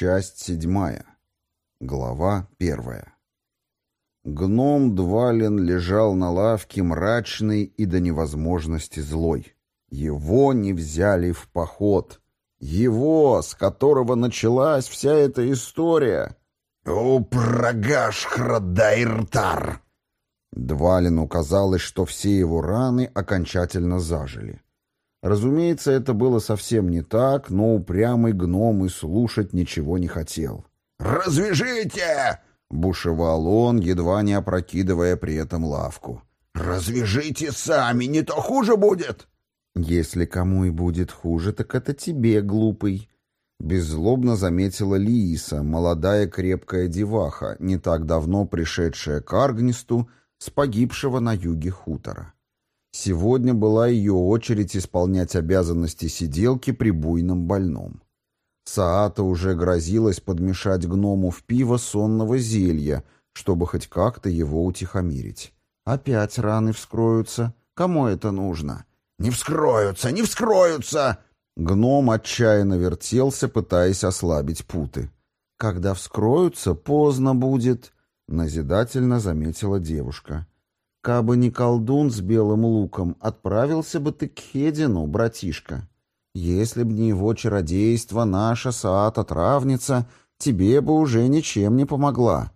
Часть седьмая. Глава первая. Гном Двален лежал на лавке мрачный и до невозможности злой. Его не взяли в поход. Его, с которого началась вся эта история. «О, прогаш храдайртар!» Двалину казалось, что все его раны окончательно зажили. Разумеется, это было совсем не так, но упрямый гном и слушать ничего не хотел. «Развяжите!» — бушевал он, едва не опрокидывая при этом лавку. «Развяжите сами, не то хуже будет!» «Если кому и будет хуже, так это тебе, глупый!» Беззлобно заметила Лииса, молодая крепкая деваха, не так давно пришедшая к Аргнисту с погибшего на юге хутора. Сегодня была ее очередь исполнять обязанности сиделки при буйном больном. Саата уже грозилась подмешать гному в пиво сонного зелья, чтобы хоть как-то его утихомирить. Опять раны вскроются. Кому это нужно? «Не вскроются! Не вскроются!» Гном отчаянно вертелся, пытаясь ослабить путы. «Когда вскроются, поздно будет», — назидательно заметила девушка. Кабы не колдун с белым луком, отправился бы ты к Хедину, братишка. Если б не его чародейство, наша Саата-травница тебе бы уже ничем не помогла.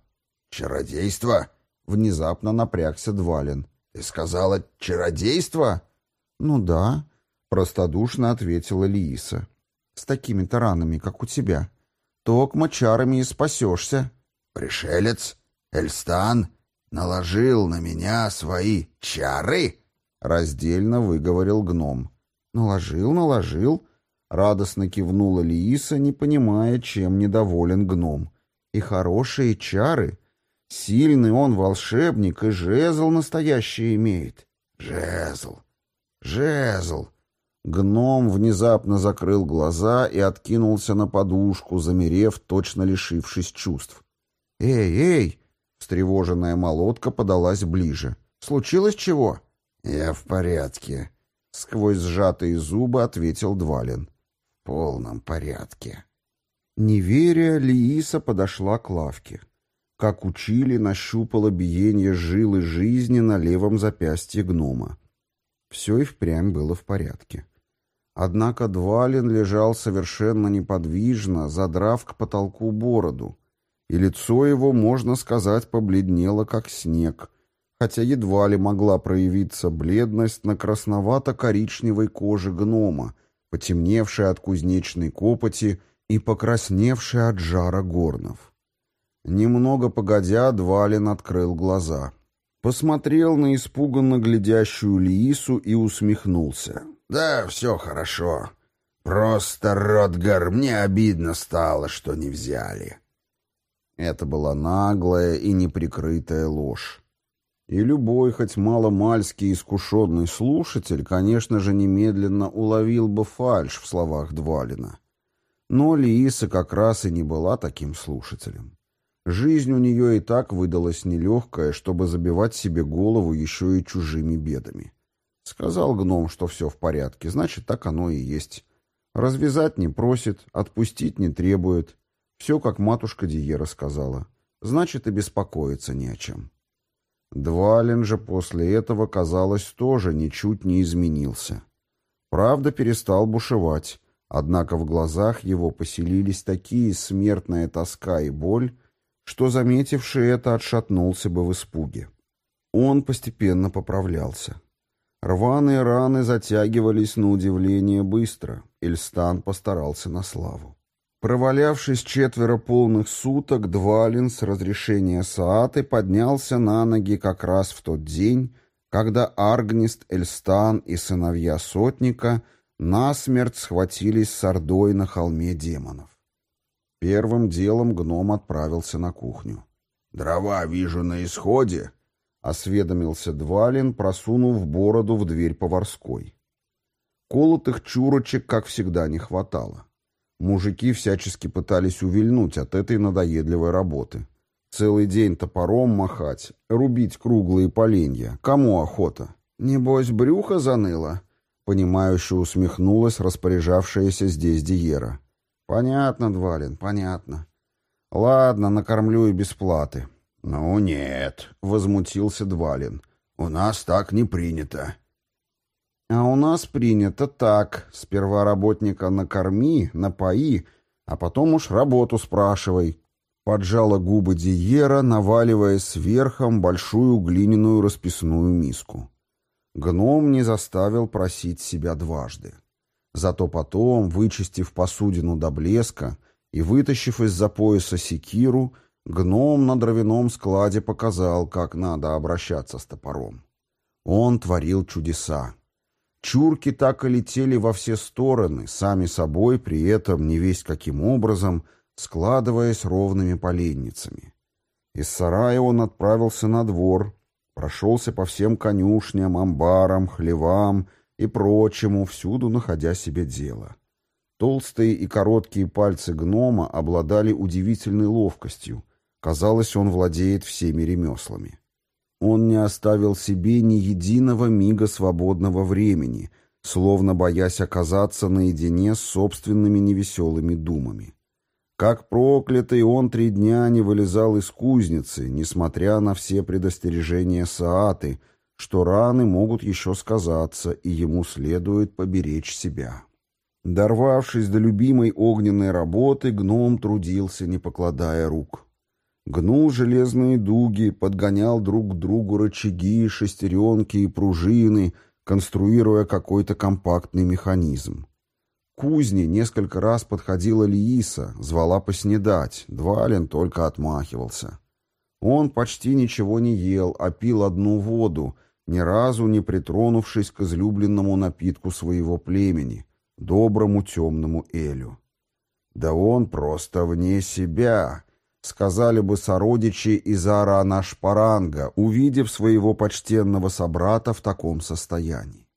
Чародейство? Внезапно напрягся Двалин. Ты сказала чародейство? Ну да, простодушно ответила Лииса. С такими-то ранами, как у тебя. Токма чарами и спасешься. Пришелец? Эльстан? Наложил на меня свои чары?» — раздельно выговорил гном. «Наложил, наложил», — радостно кивнула Лииса, не понимая, чем недоволен гном. «И хорошие чары. Сильный он волшебник, и жезл настоящий имеет». «Жезл! Жезл!» Гном внезапно закрыл глаза и откинулся на подушку, замерев, точно лишившись чувств. «Эй, эй!» Встревоженная молотка подалась ближе. «Случилось чего?» «Я в порядке», — сквозь сжатые зубы ответил Двалин. «В полном порядке». Не веря, Лииса подошла к лавке. Как учили, нащупала биение жилы жизни на левом запястье гнома. Все и впрямь было в порядке. Однако Двалин лежал совершенно неподвижно, задрав к потолку бороду, и лицо его, можно сказать, побледнело, как снег, хотя едва ли могла проявиться бледность на красновато-коричневой коже гнома, потемневшей от кузнечной копоти и покрасневшей от жара горнов. Немного погодя, Двалин открыл глаза. Посмотрел на испуганно глядящую Лиису и усмехнулся. «Да, все хорошо. Просто, Ротгар, мне обидно стало, что не взяли». Это была наглая и неприкрытая ложь. И любой, хоть маломальский искушенный слушатель, конечно же, немедленно уловил бы фальшь в словах Двалина. Но Лииса как раз и не была таким слушателем. Жизнь у нее и так выдалась нелегкая, чтобы забивать себе голову еще и чужими бедами. Сказал гном, что все в порядке, значит, так оно и есть. Развязать не просит, отпустить не требует, все, как матушка Диера сказала. Значит, и беспокоиться не о чем. Двалин же после этого, казалось, тоже ничуть не изменился. Правда, перестал бушевать, однако в глазах его поселились такие смертная тоска и боль, что, заметивший это, отшатнулся бы в испуге. Он постепенно поправлялся. Рваные раны затягивались на удивление быстро. Эльстан постарался на славу. Провалявшись четверо полных суток, Двалин с разрешения Сааты поднялся на ноги как раз в тот день, когда Аргнист, Эльстан и сыновья Сотника насмерть схватились с Ордой на холме демонов. Первым делом гном отправился на кухню. «Дрова вижу на исходе», — осведомился Двалин, просунув бороду в дверь поварской. Колотых чурочек, как всегда, не хватало. Мужики всячески пытались увильнуть от этой надоедливой работы. Целый день топором махать, рубить круглые поленья. Кому охота? Небось, брюхо заныло? Понимающе усмехнулась распоряжавшаяся здесь Диера. Понятно, Двалин, понятно. Ладно, накормлю и без платы. Ну нет, возмутился Двалин. У нас так не принято. А у нас принято так. Сперва работника накорми, напои, а потом уж работу спрашивай. Поджала губы Диера, наваливая сверхом большую глиняную расписную миску. Гном не заставил просить себя дважды. Зато потом, вычистив посудину до блеска и вытащив из-за пояса секиру, гном на дровяном складе показал, как надо обращаться с топором. Он творил чудеса. Чурки так и летели во все стороны, сами собой, при этом не весть каким образом, складываясь ровными поленницами. Из сарая он отправился на двор, прошелся по всем конюшням, амбарам, хлевам и прочему, всюду находя себе дело. Толстые и короткие пальцы гнома обладали удивительной ловкостью. Казалось, он владеет всеми ремеслами. Он не оставил себе ни единого мига свободного времени, словно боясь оказаться наедине с собственными невеселыми думами. Как проклятый он три дня не вылезал из кузницы, несмотря на все предостережения Сааты, что раны могут еще сказаться, и ему следует поберечь себя. Дорвавшись до любимой огненной работы, гном трудился, не покладая рук. Гнул железные дуги, подгонял друг к другу рычаги, шестеренки и пружины, конструируя какой-то компактный механизм. К кузне несколько раз подходила Лииса, звала поснедать, Двалин только отмахивался. Он почти ничего не ел, а пил одну воду, ни разу не притронувшись к излюбленному напитку своего племени, доброму темному Элю. Да он просто вне себя, сказали бы сородичи из Аарана-Шпаранга, увидев своего почтенного собрата в таком состоянии.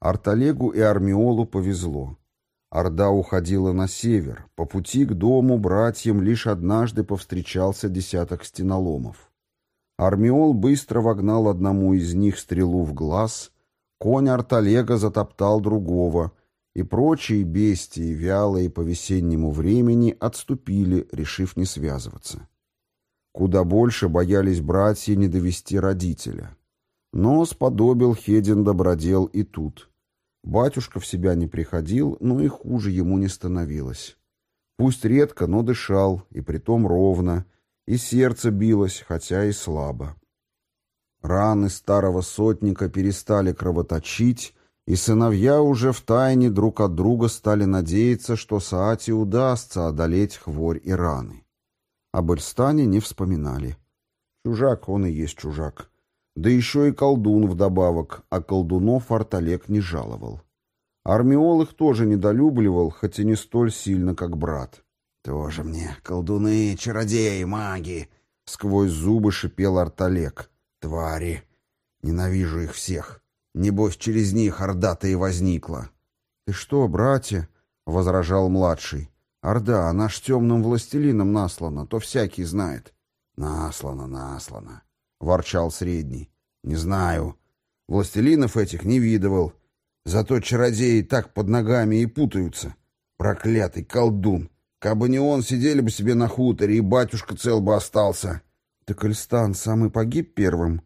Арталегу и Армиолу повезло. Орда уходила на север. По пути к дому братьям лишь однажды повстречался десяток стеноломов. Армиол быстро вогнал одному из них стрелу в глаз, конь Арталега затоптал другого — и прочие бестии, вялые по весеннему времени, отступили, решив не связываться. Куда больше боялись братья не довести родителя. Но сподобил Хедин добродел и тут. Батюшка в себя не приходил, но и хуже ему не становилось. Пусть редко, но дышал, и притом ровно, и сердце билось, хотя и слабо. Раны старого сотника перестали кровоточить, и сыновья уже втайне друг от друга стали надеяться, что Саате удастся одолеть хворь и раны. Об Эльстане не вспоминали. Чужак он и есть чужак. Да еще и колдун вдобавок, а колдунов Арталек не жаловал. Армиол их тоже недолюбливал, хоть и не столь сильно, как брат. «Тоже мне колдуны, чародеи, маги!» — сквозь зубы шипел Арталек. «Твари! Ненавижу их всех!» Небось, через них Орда-то и возникла. — Ты что, братья? — возражал младший. — Орда, она ж темным властелином наслана, то всякий знает. — Наслана, наслана, — ворчал средний. — Не знаю. Властелинов этих не видывал. Зато чародеи так под ногами и путаются. Проклятый колдун! Кабы не он, сидели бы себе на хуторе, и батюшка цел бы остался. — Так Эльстан сам и погиб первым? —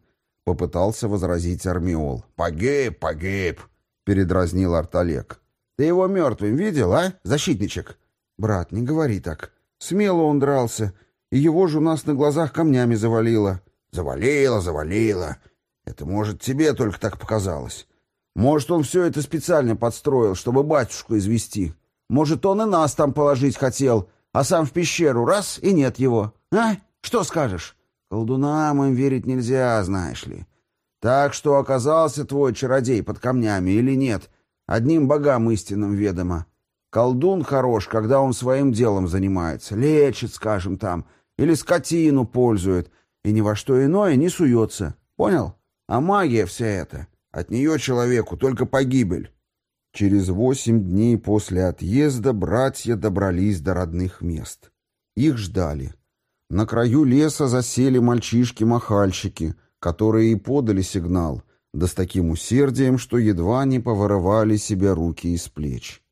попытался возразить Армиол. «Погиб, погиб!» — передразнил Арталек. «Ты его мертвым видел, а, защитничек?» «Брат, не говори так. Смело он дрался, и его же у нас на глазах камнями завалило». «Завалило, завалило. Это, может, тебе только так показалось. Может, он все это специально подстроил, чтобы батюшку извести. Может, он и нас там положить хотел, а сам в пещеру раз — и нет его. А? Что скажешь?» Колдунам им верить нельзя, знаешь ли. Так что оказался твой чародей под камнями или нет, одним богам истинным ведомо. Колдун хорош, когда он своим делом занимается, лечит, скажем там, или скотину пользует, и ни во что иное не суется. Понял? А магия вся эта, от нее человеку только погибель. Через восемь дней после отъезда братья добрались до родных мест. Их ждали. На краю леса засели мальчишки-махальщики, которые и подали сигнал, да с таким усердием, что едва не повырывали себе руки из плеч.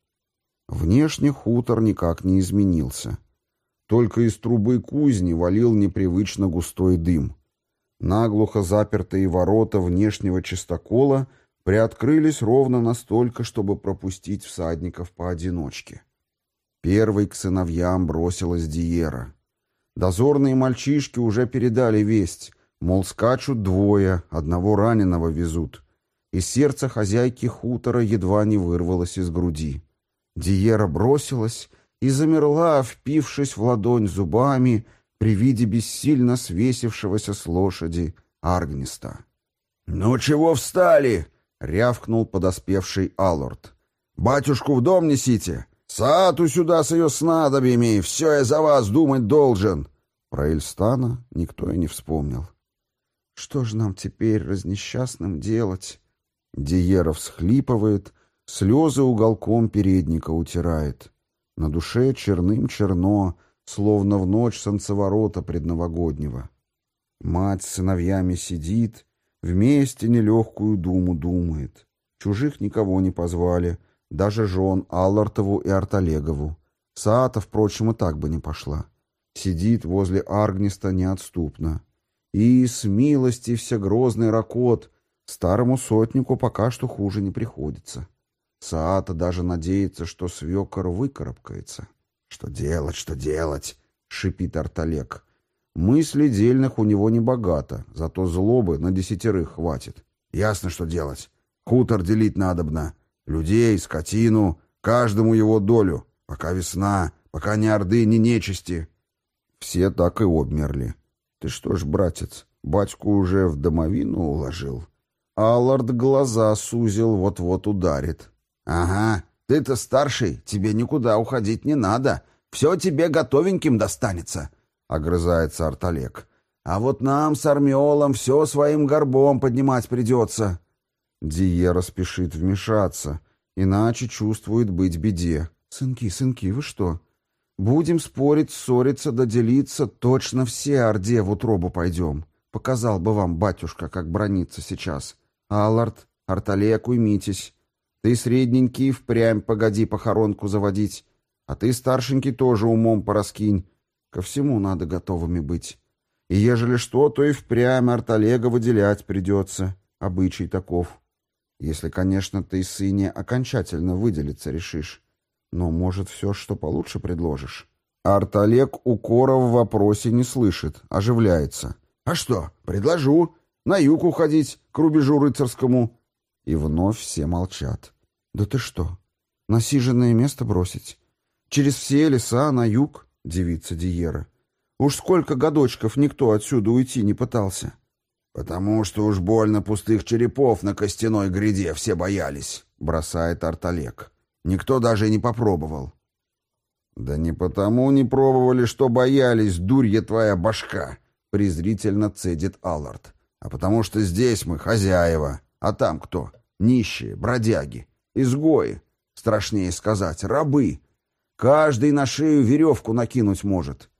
Внешне хутор никак не изменился. Только из трубы кузни валил непривычно густой дым. Наглухо запертые ворота внешнего чистокола приоткрылись ровно настолько, чтобы пропустить всадников поодиночке. Первый к сыновьям бросилась Диера. Дозорные мальчишки уже передали весть, мол, скачут двое, одного раненого везут. И сердце хозяйки хутора едва не вырвалось из груди. Диера бросилась и замерла, впившись в ладонь зубами при виде бессильно свесившегося с лошади Аргниста. «Ну чего встали?» — рявкнул подоспевший Аллорд. «Батюшку в дом несите! Саату сюда с ее снадобьями! Все я за вас думать должен!» Про Эльстана никто и не вспомнил. «Что ж нам теперь, разнесчастным, делать?» Диера всхлипывает, слезы уголком передника утирает. На душе черным черно, словно в ночь солнцеворота предновогоднего. Мать с сыновьями сидит, вместе нелегкую думу думает. Чужих никого не позвали, даже жен Аллартову и Арталегову. Саата, впрочем, и так бы не пошла. Сидит возле Аргниста неотступно. И с милости всегрозный ракот, старому сотнику пока что хуже не приходится. Саата даже надеется, что свекор выкарабкается. «Что делать, что делать?» — шипит Арталек. Мысли дельных у него не богато, зато злобы на десятерых хватит. «Ясно, что делать. Хутор делить надобно. Людей, скотину, каждому его долю. Пока весна, пока ни орды, ни нечисти». Все так и обмерли. «Ты что ж, братец, батьку уже в домовину уложил?» Аллард глаза сузил, вот-вот ударит. «Ага, ты-то старший, тебе никуда уходить не надо. Все тебе готовеньким достанется», — огрызается Арталек. «А вот нам с Армиолом все своим горбом поднимать придется». Диера спешит вмешаться, иначе чувствует быть беде. «Сынки, сынки, вы что? Будем спорить, ссориться, доделиться, точно все Орде в утробу пойдем. Показал бы вам, батюшка, как брониться сейчас. Аллард, Арталек, уймитесь». Ты средненький впрямь погоди похоронку заводить, а ты старшенький тоже умом пораскинь. Ко всему надо готовыми быть. И ежели что, то и впрямь арталега выделять придется. Обычай таков. Если, конечно, ты, сыне, окончательно выделиться решишь. Но, может, все, что получше предложишь. Арталег укора в вопросе не слышит, оживляется. «А что, предложу. На юг уходить, к рубежу рыцарскому. И вновь все молчат. «Да ты что? Насиженное место бросить? Через все леса на юг?» — девица Диера. «Уж сколько годочков никто отсюда уйти не пытался». «Потому что уж больно пустых черепов на костяной гряде все боялись», — бросает Арталек. «Никто даже не попробовал». «Да не потому не пробовали, что боялись, дурья твоя башка», — презрительно цедит Аллард. «А потому что здесь мы хозяева». А там кто? Нищие, бродяги, изгои. Страшнее сказать, рабы. Каждый на шею веревку накинуть может.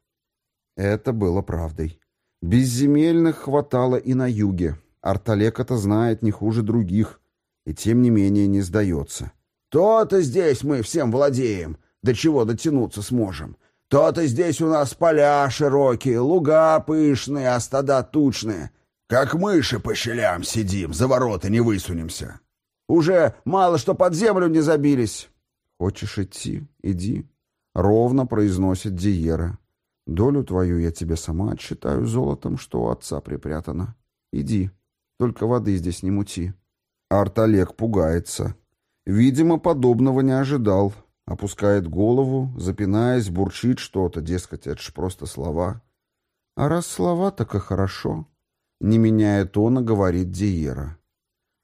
Это было правдой. Безземельных хватало и на юге. Арталек это знает не хуже других. И тем не менее не сдается. То-то здесь мы всем владеем. До чего дотянуться сможем. То-то здесь у нас поля широкие, луга пышные, а стада тучные. Как мыши по щелям сидим, за ворота не высунемся. Уже мало что под землю не забились. Хочешь идти? Иди. Ровно произносит Диера. Долю твою я тебе сама отсчитаю золотом, что у отца припрятано. Иди. Только воды здесь не мути. Арталек пугается. Видимо, подобного не ожидал. Опускает голову, запинаясь, бурчит что-то, дескать, это ж просто слова. А раз слова, так и хорошо. Не меняя тона, говорит Диера.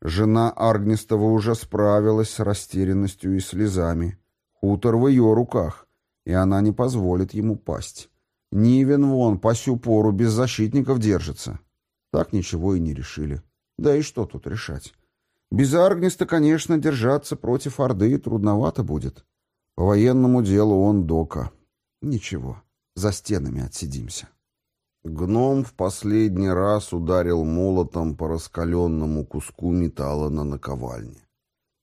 Жена Аргнистова уже справилась с растерянностью и слезами. Хутор в ее руках, и она не позволит ему пасть. Нивен вон по сю пору без защитников держится. Так ничего и не решили. Да и что тут решать? Без Аргниста, конечно, держаться против Орды трудновато будет. По военному делу он дока. Ничего, за стенами отсидимся. Гном в последний раз ударил молотом по раскаленному куску металла на наковальне.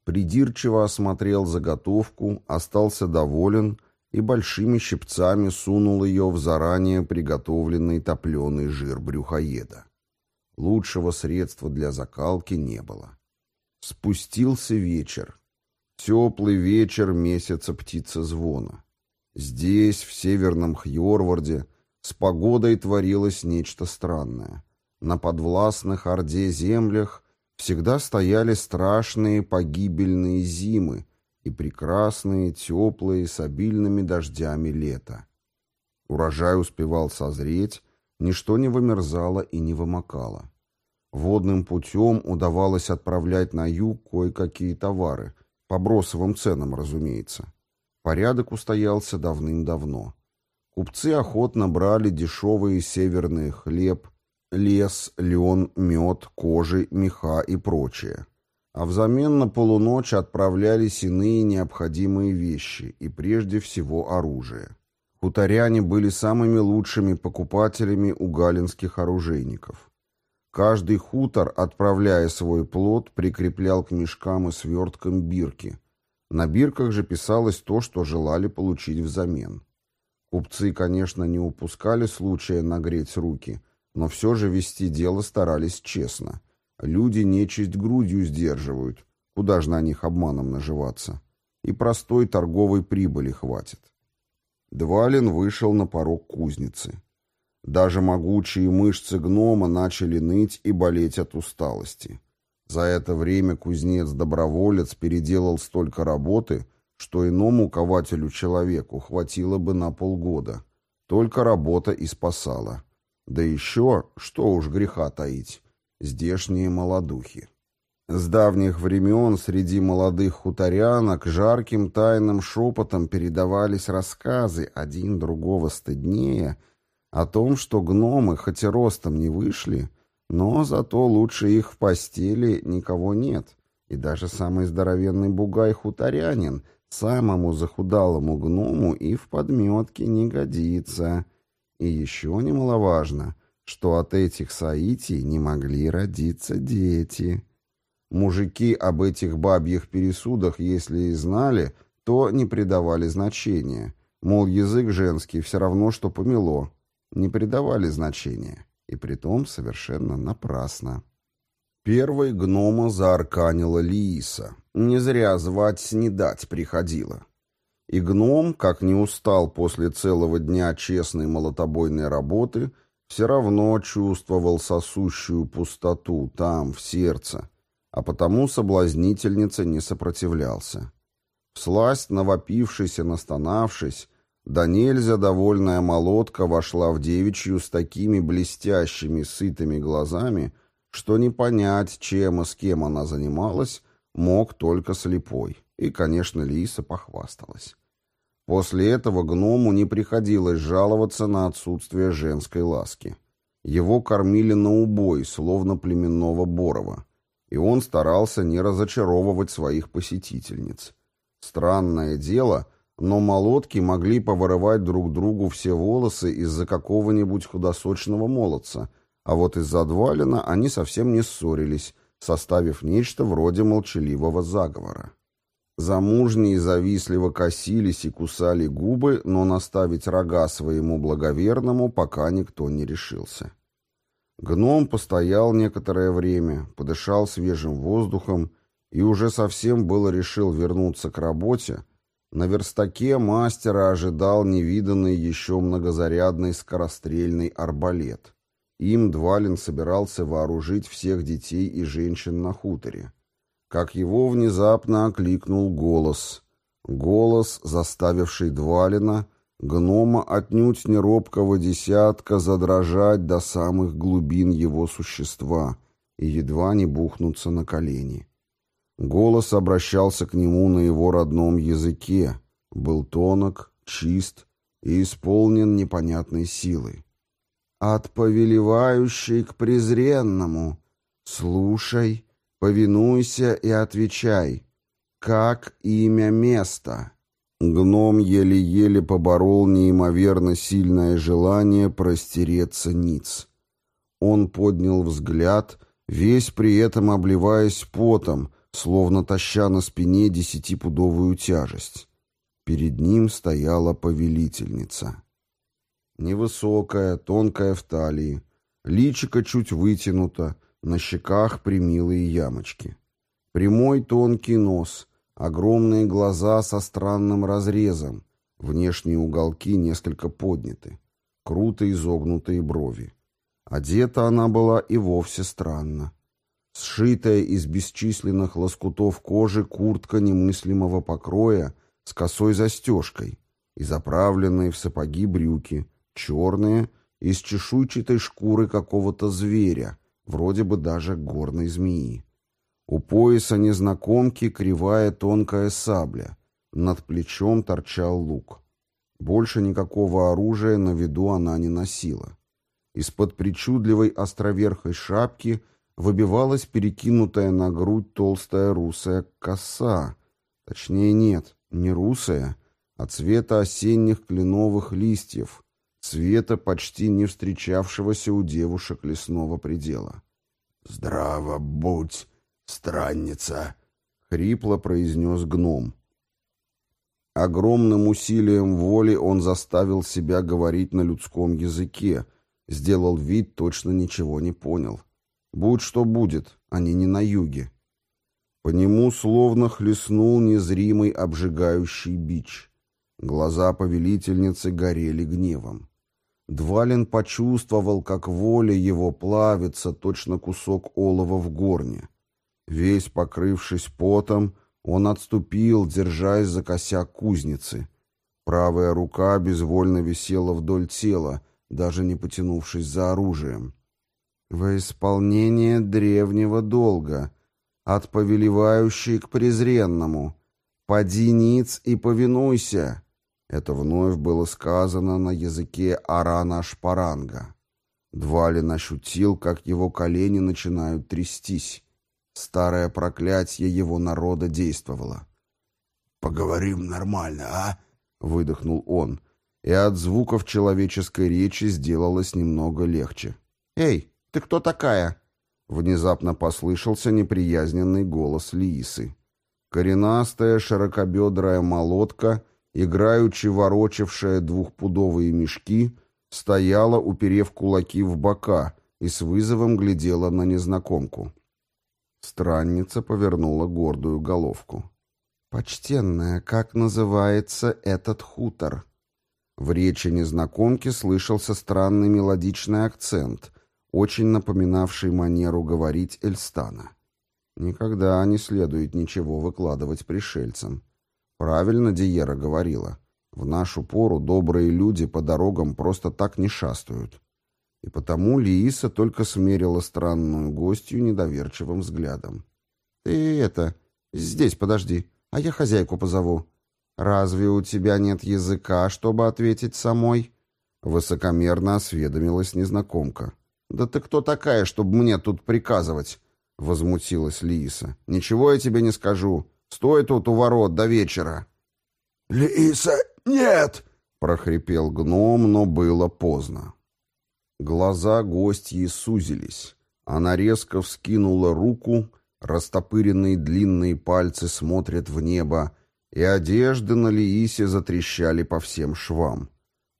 Придирчиво осмотрел заготовку, остался доволен и большими щипцами сунул ее в заранее приготовленный топленый жир брюхоеда. Лучшего средства для закалки не было. Спустился вечер. Теплый вечер месяца птица звона. Здесь, в северном Хьорварде, с погодой творилось нечто странное. На подвластных Орде землях всегда стояли страшные погибельные зимы и прекрасные, теплые, с обильными дождями лета. Урожай успевал созреть, ничто не вымерзало и не вымокало. Водным путем удавалось отправлять на юг кое-какие товары, по бросовым ценам, разумеется. Порядок устоялся давным-давно. Купцы охотно брали дешевые северные хлеб, лес, лен, мед, кожи, меха и прочее. А взамен на полуночь отправлялись иные необходимые вещи и прежде всего оружие. Хуторяне были самыми лучшими покупателями у галинских оружейников. Каждый хутор, отправляя свой плод, прикреплял к мешкам и сверткам бирки, на бирках же писалось то, что желали получить взамен. Купцы, конечно, не упускали случая нагреть руки, но все же вести дело старались честно. Люди нечисть грудью сдерживают, куда же на них обманом наживаться. И простой торговой прибыли хватит. Двалин вышел на порог кузницы. Даже могучие мышцы гнома начали ныть и болеть от усталости. За это время кузнец-доброволец переделал столько работы, что иному кователю-человеку хватило бы на полгода. Только работа и спасала. Да еще, что уж греха таить, здешние молодухи. С давних времен среди молодых хуторянок жарким тайным шепотом передавались рассказы, один другого стыднее, о том, что гномы, хоть и ростом не вышли, — но зато лучше их в постели никого нет, и даже самый здоровенный бугай-хуторянин самому захудалому гному и в подметке не годится. И еще немаловажно, что от этих саитий не могли родиться дети. Мужики об этих бабьих пересудах, если и знали, то не придавали значения. Мол, язык женский все равно, что помело. Не придавали значения и притом совершенно напрасно. Первой гнома заарканила Лииса. Не зря звать снедать приходила. И гном, как не устал после целого дня честной молотобойной работы, все равно чувствовал сосущую пустоту там, в сердце, а потому соблазнительница не сопротивлялся. Всласть, навопившись и настанавшись, да нельзя довольная молотка вошла в девичью с такими блестящими, сытыми глазами, что не понять, чем и с кем она занималась, мог только слепой. И, конечно, Лиса похвасталась. После этого гному не приходилось жаловаться на отсутствие женской ласки. Его кормили на убой, словно племенного Борова, и он старался не разочаровывать своих посетительниц. Странное дело — но молотки могли поворовать друг другу все волосы из-за какого-нибудь худосочного молодца, а вот из-за отвалина они совсем не ссорились, составив нечто вроде молчаливого заговора. Замужние завистливо косились и кусали губы, но наставить рога своему благоверному пока никто не решился. Гном постоял некоторое время, подышал свежим воздухом и уже совсем было решил вернуться к работе, на верстаке мастера ожидал невиданный еще многозарядный скорострельный арбалет. Им Двалин собирался вооружить всех детей и женщин на хуторе. Как его внезапно окликнул голос. Голос, заставивший Двалина, гнома отнюдь не робкого десятка, задрожать до самых глубин его существа и едва не бухнуться на колени. Голос обращался к нему на его родном языке, был тонок, чист и исполнен непонятной силой. «От повелевающей к презренному, слушай, повинуйся и отвечай, как имя места». Гном еле-еле поборол неимоверно сильное желание простереться ниц. Он поднял взгляд, весь при этом обливаясь потом, словно таща на спине десятипудовую тяжесть. Перед ним стояла повелительница. Невысокая, тонкая в талии, личико чуть вытянуто, на щеках примилые ямочки. Прямой тонкий нос, огромные глаза со странным разрезом, внешние уголки несколько подняты, круто изогнутые брови. Одета она была и вовсе странно. Сшитая из бесчисленных лоскутов кожи куртка немыслимого покроя с косой застежкой и заправленные в сапоги брюки, черные, из чешуйчатой шкуры какого-то зверя, вроде бы даже горной змеи. У пояса незнакомки кривая тонкая сабля, над плечом торчал лук. Больше никакого оружия на виду она не носила. Из-под причудливой островерхой шапки выбивалась перекинутая на грудь толстая русая коса. Точнее, нет, не русая, а цвета осенних кленовых листьев, цвета почти не встречавшегося у девушек лесного предела. «Здраво будь, странница!» — хрипло произнес гном. Огромным усилием воли он заставил себя говорить на людском языке, сделал вид, точно ничего не понял. Будь что будет, они не на юге. По нему словно хлестнул незримый обжигающий бич. Глаза повелительницы горели гневом. Двалин почувствовал, как воля его плавится, точно кусок олова в горне. Весь покрывшись потом, он отступил, держась за косяк кузницы. Правая рука безвольно висела вдоль тела, даже не потянувшись за оружием. «Во исполнение древнего долга, от повелевающей к презренному, поди ниц и повинуйся!» Это вновь было сказано на языке Арана-Шпаранга. Двалин ощутил, как его колени начинают трястись. Старое проклятие его народа действовало. «Поговорим нормально, а?» — выдохнул он, и от звуков человеческой речи сделалось немного легче. «Эй, ты кто такая?» Внезапно послышался неприязненный голос Лиисы. Коренастая, широкобедрая молотка — играючи ворочавшая двухпудовые мешки, стояла, уперев кулаки в бока, и с вызовом глядела на незнакомку. Странница повернула гордую головку. «Почтенная, как называется этот хутор?» В речи незнакомки слышался странный мелодичный акцент, очень напоминавший манеру говорить Эльстана. Никогда не следует ничего выкладывать пришельцам. Правильно Диера говорила. В нашу пору добрые люди по дорогам просто так не шастают. И потому Лииса только смерила странную гостью недоверчивым взглядом. «Ты это... Здесь подожди, а я хозяйку позову». «Разве у тебя нет языка, чтобы ответить самой?» Высокомерно осведомилась незнакомка. «Да ты кто такая, чтобы мне тут приказывать?» Возмутилась Лииса. «Ничего я тебе не скажу. Стой тут у ворот до вечера. Лиса, нет! прохрипел гном, но было поздно. Глаза гостьи сузились. Она резко вскинула руку, растопыренные длинные пальцы смотрят в небо, и одежды на Лиисе затрещали по всем швам.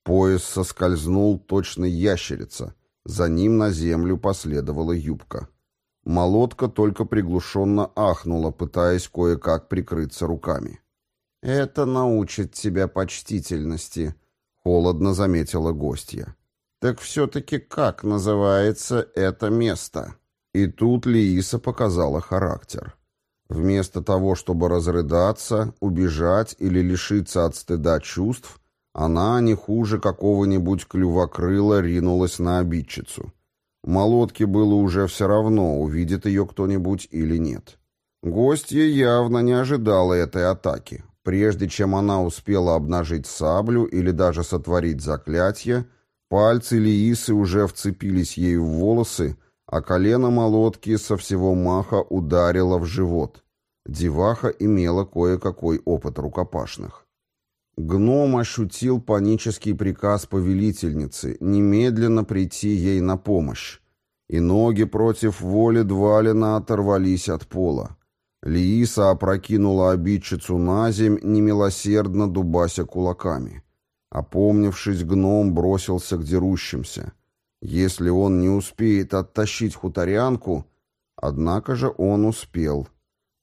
Пояс соскользнул точно ящерица. За ним на землю последовала юбка. Молотка только приглушенно ахнула, пытаясь кое-как прикрыться руками. «Это научит тебя почтительности», — холодно заметила гостья. «Так все-таки как называется это место?» И тут Лииса показала характер. Вместо того, чтобы разрыдаться, убежать или лишиться от стыда чувств, она, не хуже какого-нибудь клювокрыла, ринулась на обидчицу. Молотке было уже все равно, увидит ее кто-нибудь или нет. Гостья явно не ожидала этой атаки. Прежде чем она успела обнажить саблю или даже сотворить заклятие, пальцы Лиисы уже вцепились ей в волосы, а колено молотки со всего маха ударило в живот. Деваха имела кое-какой опыт рукопашных. Гном ощутил панический приказ повелительницы немедленно прийти ей на помощь, и ноги против воли Двалина оторвались от пола. Лииса опрокинула обидчицу на земь, немилосердно дубася кулаками. Опомнившись, гном бросился к дерущимся. Если он не успеет оттащить хуторянку... Однако же он успел.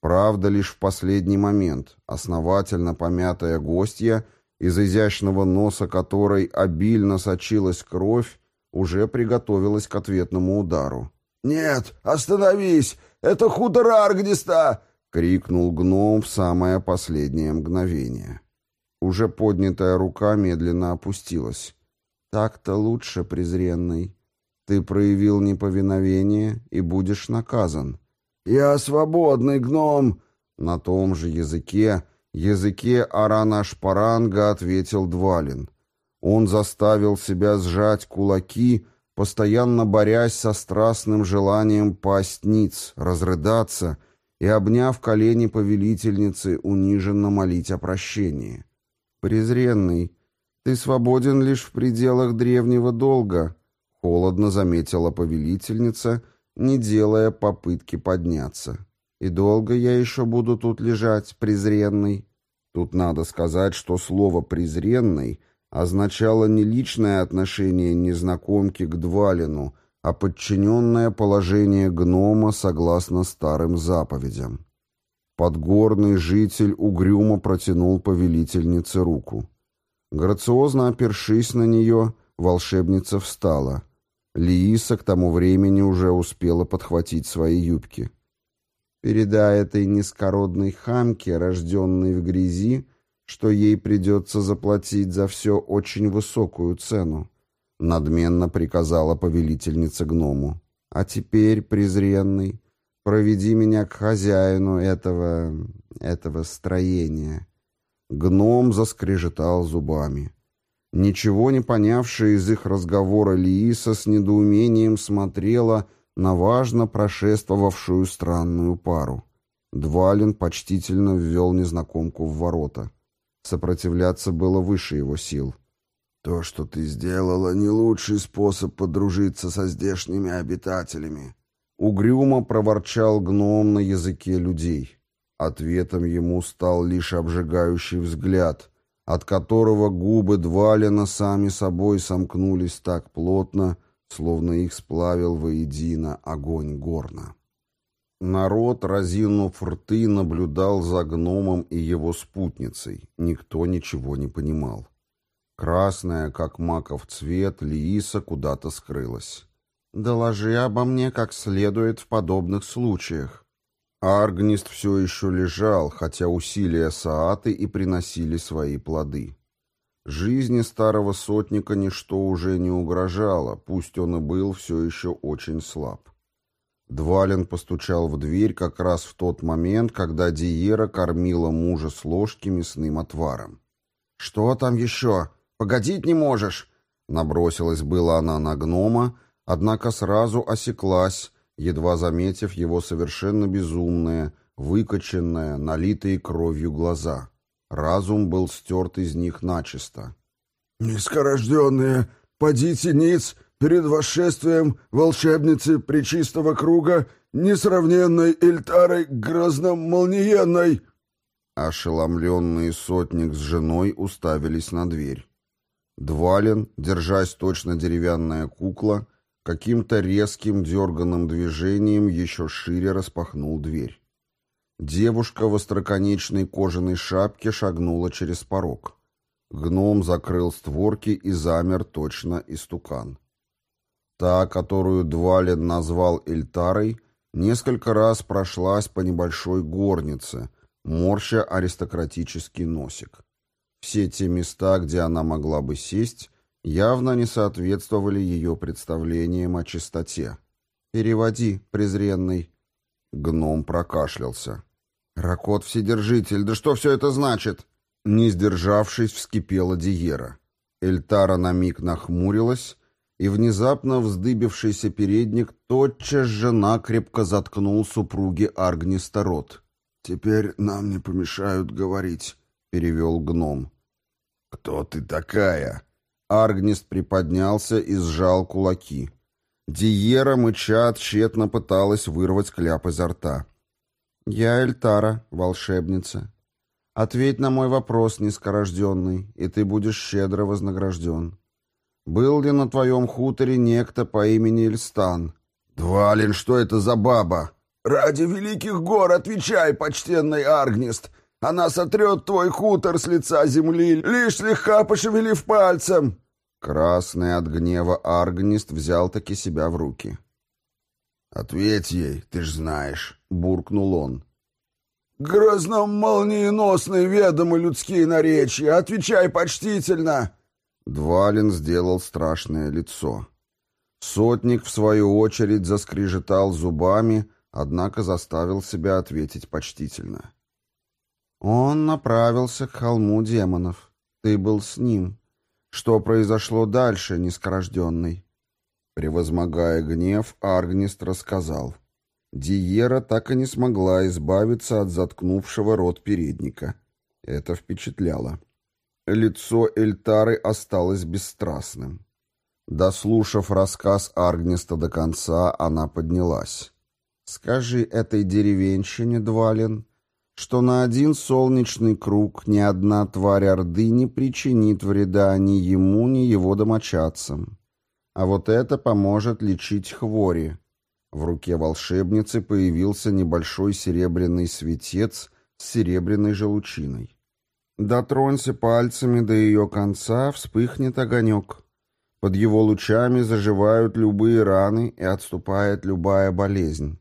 Правда, лишь в последний момент. Основательно помятая гостья, из изящного носа которой обильно сочилась кровь, уже приготовилась к ответному удару. «Нет, остановись! Это хутор Аргниста!» — крикнул гном в самое последнее мгновение. Уже поднятая рука медленно опустилась. «Так-то лучше, презренный. Ты проявил неповиновение и будешь наказан». «Я свободный гном!» На том же языке, языке Арана-Шпаранга ответил Двалин. Он заставил себя сжать кулаки, постоянно борясь со страстным желанием пасть ниц, разрыдаться и, обняв колени повелительницы, униженно молить о прощении. «Презренный, ты свободен лишь в пределах древнего долга», — холодно заметила повелительница, не делая попытки подняться. «И долго я еще буду тут лежать, презренный?» Тут надо сказать, что слово «презренный» означало не личное отношение незнакомки к Двалину, а подчиненное положение гнома согласно старым заповедям. Подгорный житель угрюмо протянул повелительнице руку. Грациозно опершись на нее, волшебница встала. Лииса к тому времени уже успела подхватить свои юбки. «Передай этой низкородной хамке, рожденной в грязи, что ей придется заплатить за все очень высокую цену», — надменно приказала повелительница гному. «А теперь, презренный, проведи меня к хозяину этого... этого строения». Гном заскрежетал зубами. Ничего не понявшая из их разговора Лииса с недоумением смотрела на важно прошествовавшую странную пару. Двалин почтительно ввел незнакомку в ворота. Сопротивляться было выше его сил. «То, что ты сделала, не лучший способ подружиться со здешними обитателями», — угрюмо проворчал гном на языке людей. Ответом ему стал лишь обжигающий взгляд, от которого губы Двалина сами собой сомкнулись так плотно, словно их сплавил воедино огонь горна. Народ, разинув рты, наблюдал за гномом и его спутницей. Никто ничего не понимал. Красная, как маков цвет, Лииса куда-то скрылась. «Доложи обо мне как следует в подобных случаях». Аргнист все еще лежал, хотя усилия Сааты и приносили свои плоды. Жизни старого сотника ничто уже не угрожало, пусть он и был все еще очень слаб. Двалин постучал в дверь как раз в тот момент, когда Диера кормила мужа с ложки мясным отваром. «Что там еще? Погодить не можешь!» Набросилась была она на гнома, однако сразу осеклась, едва заметив его совершенно безумные, выкоченные, налитые кровью глаза. Разум был стерт из них начисто. «Низкорожденные, подите ниц!» перед восшествием волшебницы Пречистого Круга, несравненной Эльтарой Грозно-Молниенной!» Ошеломленный сотник с женой уставились на дверь. Двалин, держась точно деревянная кукла, каким-то резким дерганным движением еще шире распахнул дверь. Девушка в остроконечной кожаной шапке шагнула через порог. Гном закрыл створки и замер точно истукан. Та, которую Двалин назвал Эльтарой, несколько раз прошлась по небольшой горнице, морща аристократический носик. Все те места, где она могла бы сесть, явно не соответствовали ее представлениям о чистоте. «Переводи, презренный». Гном прокашлялся. «Ракот Вседержитель, да что все это значит?» Не сдержавшись, вскипела Диера. Эльтара на миг нахмурилась, и внезапно вздыбившийся передник тотчас же накрепко заткнул супруги Аргниста рот. «Теперь нам не помешают говорить», — перевел гном. «Кто ты такая?» Аргнист приподнялся и сжал кулаки. Диера, мыча, тщетно пыталась вырвать кляп изо рта. «Я Эльтара, волшебница. Ответь на мой вопрос, нескорожденный, и ты будешь щедро вознагражден. Был ли на твоем хуторе некто по имени Эльстан?» «Двалин, что это за баба?» «Ради великих гор отвечай, почтенный Аргнист! Она сотрет твой хутор с лица земли, лишь слегка пошевелив пальцем!» Красный от гнева Аргнист взял-таки себя в руки. «Ответь ей, ты ж знаешь», — буркнул он. «Грозном молниеносные ведомы людские наречия, отвечай почтительно!» Двалин сделал страшное лицо. Сотник, в свою очередь, заскрежетал зубами, однако заставил себя ответить почтительно. «Он направился к холму демонов. Ты был с ним. Что произошло дальше, нескорожденный?» Превозмогая гнев, Аргнист рассказал. Диера так и не смогла избавиться от заткнувшего рот передника. Это впечатляло. Лицо Эльтары осталось бесстрастным. Дослушав рассказ Аргниста до конца, она поднялась. «Скажи этой деревенщине, Двалин, что на один солнечный круг ни одна тварь Орды не причинит вреда ни ему, ни его домочадцам. А вот это поможет лечить хвори». В руке волшебницы появился небольшой серебряный светец с серебряной желучиной. Дотронься пальцами до ее конца, вспыхнет огонек. Под его лучами заживают любые раны и отступает любая болезнь.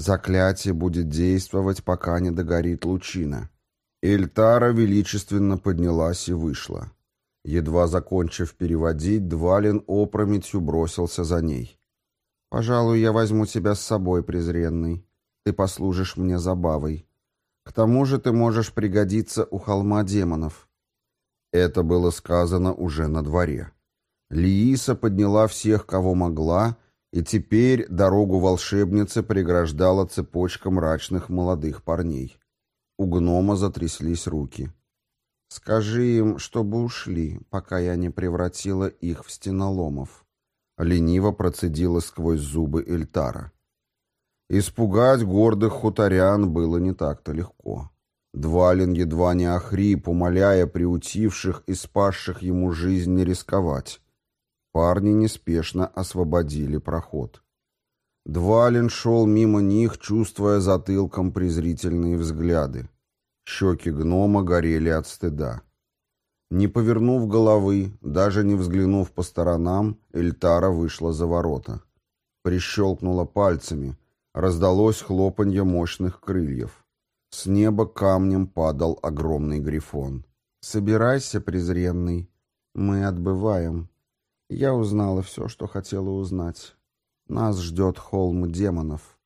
Заклятие будет действовать, пока не догорит лучина. Эльтара величественно поднялась и вышла. Едва закончив переводить, Двалин опрометью бросился за ней. «Пожалуй, я возьму тебя с собой, презренный. Ты послужишь мне забавой. К тому же ты можешь пригодиться у холма демонов». Это было сказано уже на дворе. Лииса подняла всех, кого могла, и теперь дорогу волшебнице преграждала цепочка мрачных молодых парней. У гнома затряслись руки. «Скажи им, чтобы ушли, пока я не превратила их в стеноломов», — лениво процедила сквозь зубы Эльтара. Испугать гордых хуторян было не так-то легко. Двалин едва не охрип, умоляя приутивших и спасших ему жизнь не рисковать. Парни неспешно освободили проход. Двалин шел мимо них, чувствуя затылком презрительные взгляды. Щеки гнома горели от стыда. Не повернув головы, даже не взглянув по сторонам, Эльтара вышла за ворота. Прищелкнула пальцами, раздалось хлопанье мощных крыльев. С неба камнем падал огромный грифон. «Собирайся, презренный, мы отбываем». Я узнала все, что хотела узнать. Нас ждет холм демонов.